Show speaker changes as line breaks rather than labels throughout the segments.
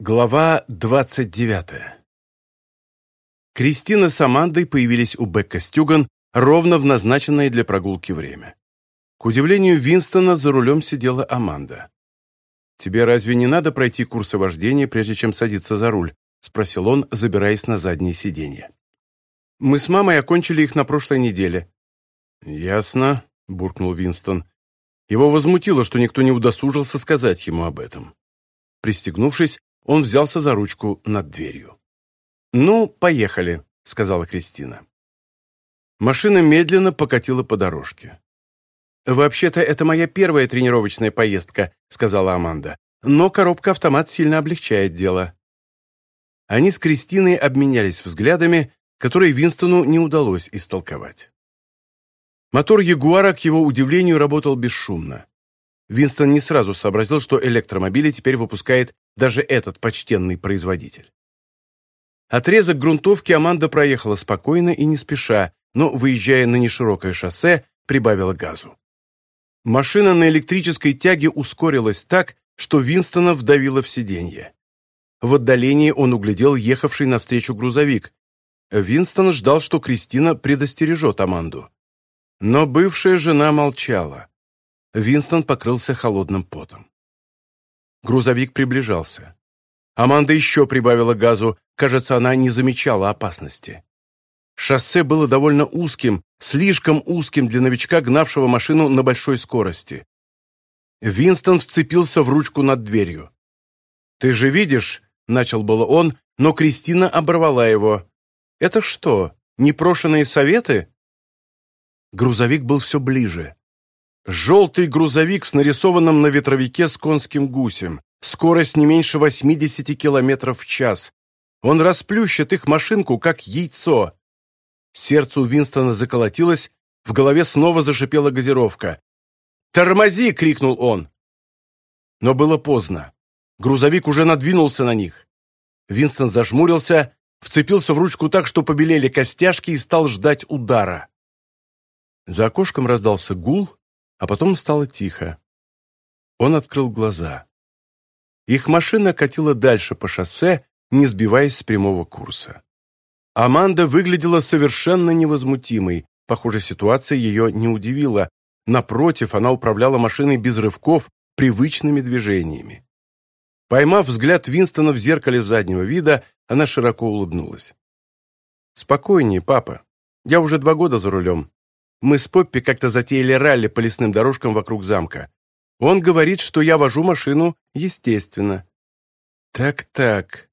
Глава двадцать 29. Кристина с Амандой появились у Бекка Стюган ровно в назначенное для прогулки время. К удивлению Винстона за рулем сидела Аманда. «Тебе разве не надо пройти курсы вождения, прежде чем садиться за руль?» – спросил он, забираясь на заднее сиденье. «Мы с мамой окончили их на прошлой неделе». «Ясно», – буркнул Винстон. Его возмутило, что никто не удосужился сказать ему об этом. Пристегнувшись, он взялся за ручку над дверью. «Ну, поехали», — сказала Кристина. Машина медленно покатила по дорожке. «Вообще-то это моя первая тренировочная поездка», — сказала Аманда. «Но коробка-автомат сильно облегчает дело». Они с Кристиной обменялись взглядами, которые Винстону не удалось истолковать. Мотор Ягуара, к его удивлению, работал бесшумно. Винстон не сразу сообразил, что электромобили теперь выпускает даже этот почтенный производитель. Отрезок грунтовки Аманда проехала спокойно и не спеша, но, выезжая на неширокое шоссе, прибавила газу. Машина на электрической тяге ускорилась так, что Винстона вдавило в сиденье. В отдалении он углядел ехавший навстречу грузовик. Винстон ждал, что Кристина предостережет Аманду. Но бывшая жена молчала. Винстон покрылся холодным потом. грузовик приближался. Аманда еще прибавила газу, кажется, она не замечала опасности. Шоссе было довольно узким, слишком узким для новичка, гнавшего машину на большой скорости. Винстон вцепился в ручку над дверью. «Ты же видишь», — начал было он, но Кристина оборвала его. «Это что, непрошенные советы?» Грузовик был все ближе. Желтый грузовик с нарисованным на ветровике сконским гусем. Скорость не меньше 80 километров в час. Он расплющит их машинку, как яйцо. Сердце у Винстона заколотилось, в голове снова зашипела газировка. «Тормози!» — крикнул он. Но было поздно. Грузовик уже надвинулся на них. Винстон зажмурился, вцепился в ручку так, что побелели костяшки и стал ждать удара. За окошком раздался гул — а потом стало тихо. Он открыл глаза. Их машина катила дальше по шоссе, не сбиваясь с прямого курса. Аманда выглядела совершенно невозмутимой. Похоже, ситуация ее не удивила. Напротив, она управляла машиной без рывков, привычными движениями. Поймав взгляд Винстона в зеркале заднего вида, она широко улыбнулась. «Спокойнее, папа. Я уже два года за рулем. Мы с Поппи как-то затеяли ралли по лесным дорожкам вокруг замка. Он говорит, что я вожу машину, естественно. Так-так.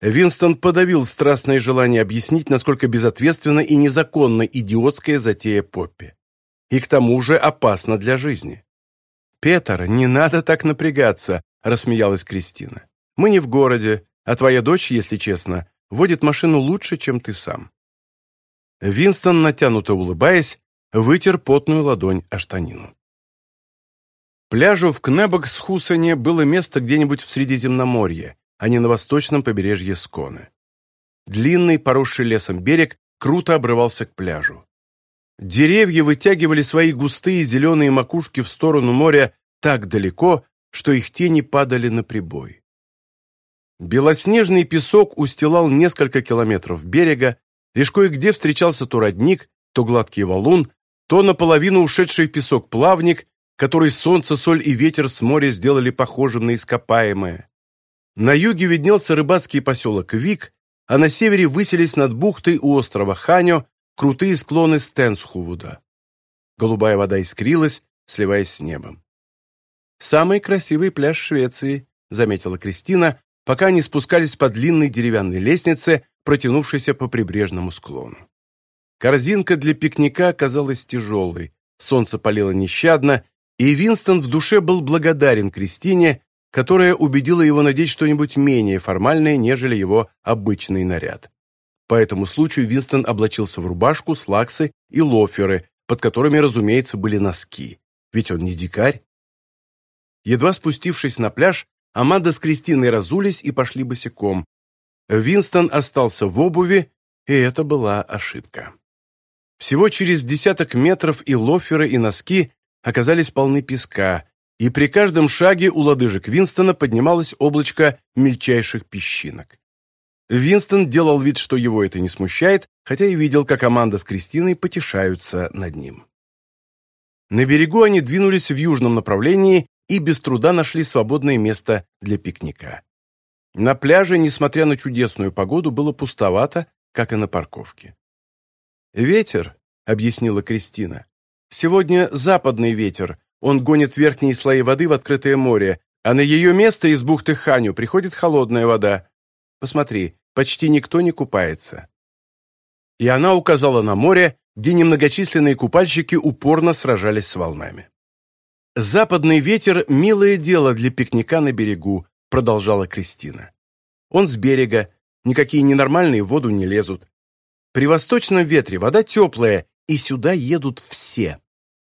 Винстон подавил страстное желание объяснить, насколько безответственно и незаконно идиотская затея Поппи. И к тому же опасно для жизни. «Петер, не надо так напрягаться», – рассмеялась Кристина. «Мы не в городе, а твоя дочь, если честно, водит машину лучше, чем ты сам». Винстон, натянуто улыбаясь, вытер потную ладонь о штанину. Пляжу в Кнебокс-Хусане было место где-нибудь в Средиземноморье, а не на восточном побережье Сконы. Длинный, поросший лесом берег круто обрывался к пляжу. Деревья вытягивали свои густые зеленые макушки в сторону моря так далеко, что их тени падали на прибой. Белоснежный песок устилал несколько километров берега, лишь кое-где встречался то родник, то гладкий валун, то наполовину ушедший в песок плавник, который солнце, соль и ветер с моря сделали похожим на ископаемое. На юге виднелся рыбацкий поселок Вик, а на севере выселись над бухтой у острова Ханё крутые склоны Стенсхувуда. Голубая вода искрилась, сливаясь с небом. «Самый красивый пляж Швеции», — заметила Кристина, пока они спускались по длинной деревянной лестнице, протянувшейся по прибрежному склону. Корзинка для пикника оказалась тяжелой, солнце палило нещадно, и Винстон в душе был благодарен Кристине, которая убедила его надеть что-нибудь менее формальное, нежели его обычный наряд. По этому случаю Винстон облачился в рубашку, слаксы и лоферы, под которыми, разумеется, были носки. Ведь он не дикарь. Едва спустившись на пляж, Аманда с Кристиной разулись и пошли босиком. Винстон остался в обуви, и это была ошибка. Всего через десяток метров и лоферы, и носки оказались полны песка, и при каждом шаге у лодыжек Винстона поднималось облачко мельчайших песчинок. Винстон делал вид, что его это не смущает, хотя и видел, как Аманда с Кристиной потешаются над ним. На берегу они двинулись в южном направлении и без труда нашли свободное место для пикника. На пляже, несмотря на чудесную погоду, было пустовато, как и на парковке. «Ветер», — объяснила Кристина. «Сегодня западный ветер. Он гонит верхние слои воды в открытое море, а на ее место из бухты Ханю приходит холодная вода. Посмотри, почти никто не купается». И она указала на море, где немногочисленные купальщики упорно сражались с волнами. «Западный ветер – милое дело для пикника на берегу», – продолжала Кристина. «Он с берега, никакие ненормальные в воду не лезут, при-восточном ветре вода теплая, и сюда едут все.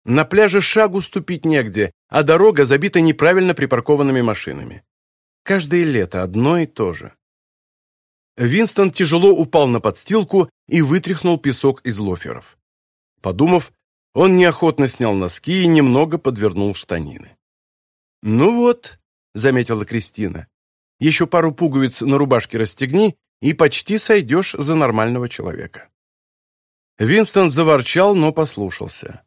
На пляже шагу ступить негде, а дорога забита неправильно припаркованными машинами. Каждое лето одно и то же. Винстон тяжело упал на подстилку и вытряхнул песок из лоферов. Подумав, он неохотно снял носки и немного подвернул штанины. «Ну вот», — заметила Кристина, — «еще пару пуговиц на рубашке расстегни, и почти сойдешь за нормального человека. Винстон заворчал, но послушался.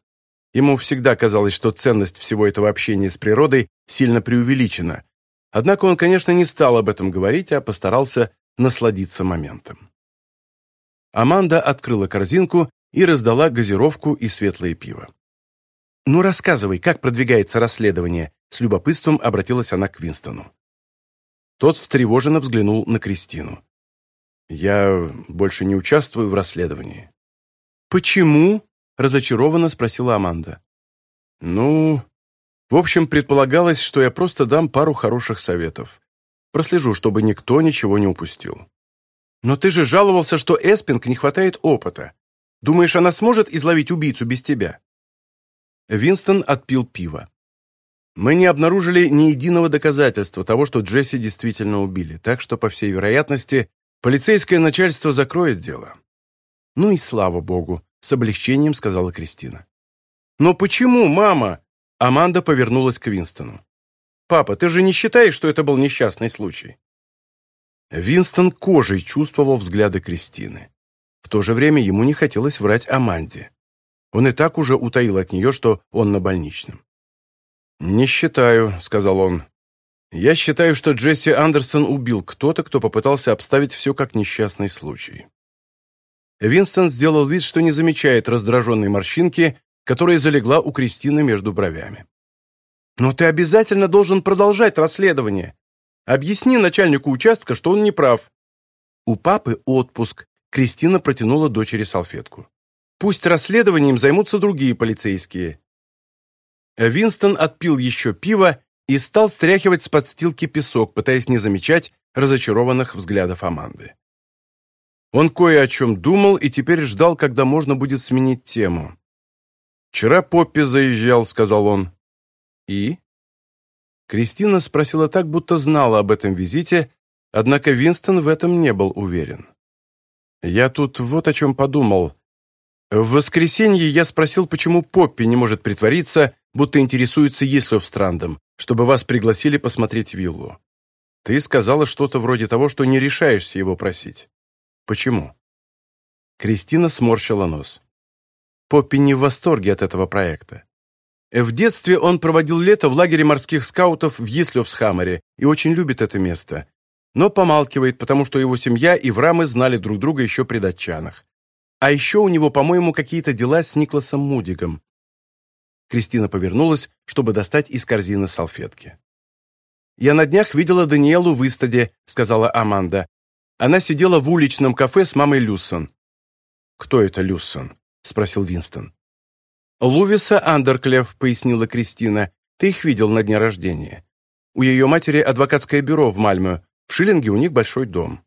Ему всегда казалось, что ценность всего этого общения с природой сильно преувеличена. Однако он, конечно, не стал об этом говорить, а постарался насладиться моментом. Аманда открыла корзинку и раздала газировку и светлое пиво. «Ну, рассказывай, как продвигается расследование?» С любопытством обратилась она к Винстону. Тот встревоженно взглянул на Кристину. Я э, больше не участвую в расследовании. Почему? Разочарованно спросила Аманда. Ну, в общем, предполагалось, что я просто дам пару хороших советов. Прослежу, чтобы никто ничего не упустил. Но ты же жаловался, что Эспинг не хватает опыта. Думаешь, она сможет изловить убийцу без тебя? Винстон отпил пиво. Мы не обнаружили ни единого доказательства того, что Джесси действительно убили, так что, по всей вероятности, Полицейское начальство закроет дело. Ну и слава богу, с облегчением сказала Кристина. Но почему, мама? Аманда повернулась к Винстону. Папа, ты же не считаешь, что это был несчастный случай? Винстон кожей чувствовал взгляды Кристины. В то же время ему не хотелось врать Аманде. Он и так уже утаил от нее, что он на больничном. «Не считаю», — сказал он. Я считаю, что Джесси Андерсон убил кто-то, кто попытался обставить все как несчастный случай. Винстон сделал вид, что не замечает раздраженной морщинки, которая залегла у Кристины между бровями. «Но ты обязательно должен продолжать расследование. Объясни начальнику участка, что он не прав». У папы отпуск. Кристина протянула дочери салфетку. «Пусть расследованием займутся другие полицейские». Винстон отпил еще пиво и стал стряхивать с подстилки песок, пытаясь не замечать разочарованных взглядов Аманды. Он кое о чем думал и теперь ждал, когда можно будет сменить тему. «Вчера Поппи заезжал», — сказал он. «И?» Кристина спросила так, будто знала об этом визите, однако Винстон в этом не был уверен. Я тут вот о чем подумал. В воскресенье я спросил, почему Поппи не может притвориться, будто интересуется Есловстрандом, чтобы вас пригласили посмотреть виллу. Ты сказала что-то вроде того, что не решаешься его просить. Почему? Кристина сморщила нос. Поппи не в восторге от этого проекта. В детстве он проводил лето в лагере морских скаутов в Еслевсхаммере и очень любит это место но помалкивает, потому что его семья и Врамы знали друг друга еще при датчанах. А еще у него, по-моему, какие-то дела с Никласом Мудигом. Кристина повернулась, чтобы достать из корзины салфетки. «Я на днях видела Даниэлу в Истаде», — сказала Аманда. Она сидела в уличном кафе с мамой Люсон. «Кто это Люсон?» — спросил Винстон. «Лувиса Андерклев», — пояснила Кристина. «Ты их видел на дне рождения. У ее матери адвокатское бюро в Мальме, в Шиллинге у них большой дом.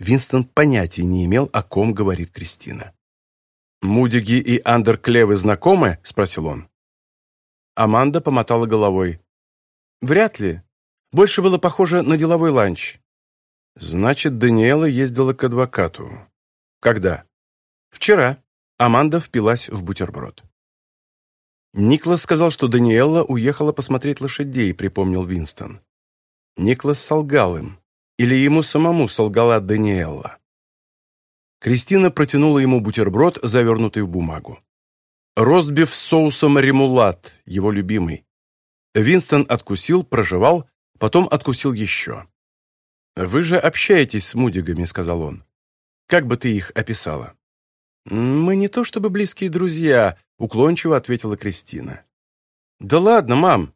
Винстон понятия не имел, о ком говорит Кристина. «Мудиги и Андерклевы знакомы?» – спросил он. Аманда помотала головой. «Вряд ли. Больше было похоже на деловой ланч». «Значит, Даниэла ездила к адвокату. Когда?» «Вчера». Аманда впилась в бутерброд. «Никлас сказал, что Даниэла уехала посмотреть лошадей», — припомнил Винстон. Никлас солгал им. Или ему самому солгала Даниэлла. Кристина протянула ему бутерброд, завернутый в бумагу. Ростбиф с соусом ремулат, его любимый. Винстон откусил, прожевал, потом откусил еще. «Вы же общаетесь с Мудигами», — сказал он. «Как бы ты их описала?» «Мы не то чтобы близкие друзья», — уклончиво ответила Кристина. «Да ладно, мам».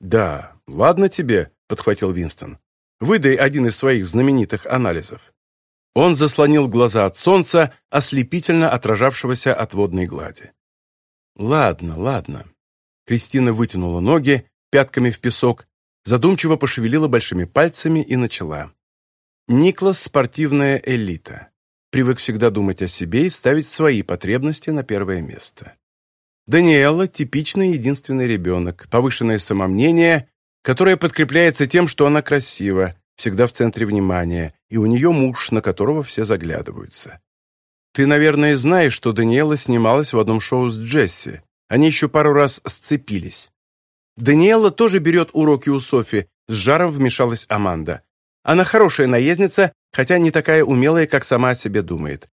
«Да, ладно тебе», — подхватил Винстон. выдай один из своих знаменитых анализов». Он заслонил глаза от солнца, ослепительно отражавшегося от водной глади. «Ладно, ладно». Кристина вытянула ноги, пятками в песок, задумчиво пошевелила большими пальцами и начала. «Никлас – спортивная элита. Привык всегда думать о себе и ставить свои потребности на первое место. Даниэла – типичный единственный ребенок, повышенное самомнение, которая подкрепляется тем, что она красива, всегда в центре внимания, и у нее муж, на которого все заглядываются. Ты, наверное, знаешь, что Даниэла снималась в одном шоу с Джесси. Они еще пару раз сцепились. Даниэла тоже берет уроки у Софи, с жаром вмешалась Аманда. Она хорошая наездница, хотя не такая умелая, как сама о себе думает.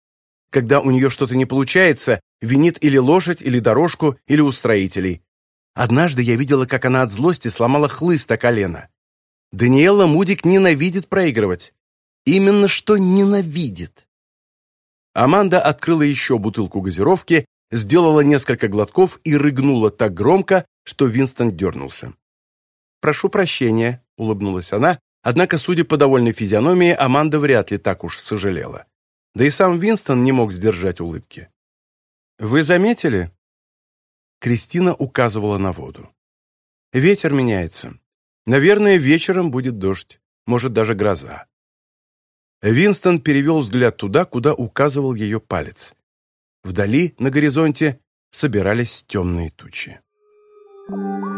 Когда у нее что-то не получается, винит или лошадь, или дорожку, или устроителей. Однажды я видела, как она от злости сломала хлыст о колено. Даниэла Мудик ненавидит проигрывать. Именно что ненавидит. Аманда открыла еще бутылку газировки, сделала несколько глотков и рыгнула так громко, что Винстон дернулся. «Прошу прощения», — улыбнулась она, однако, судя по довольной физиономии, Аманда вряд ли так уж сожалела. Да и сам Винстон не мог сдержать улыбки. «Вы заметили?» Кристина указывала на воду. «Ветер меняется. Наверное, вечером будет дождь, может, даже гроза». Винстон перевел взгляд туда, куда указывал ее палец. Вдали, на горизонте, собирались темные тучи. Thank you.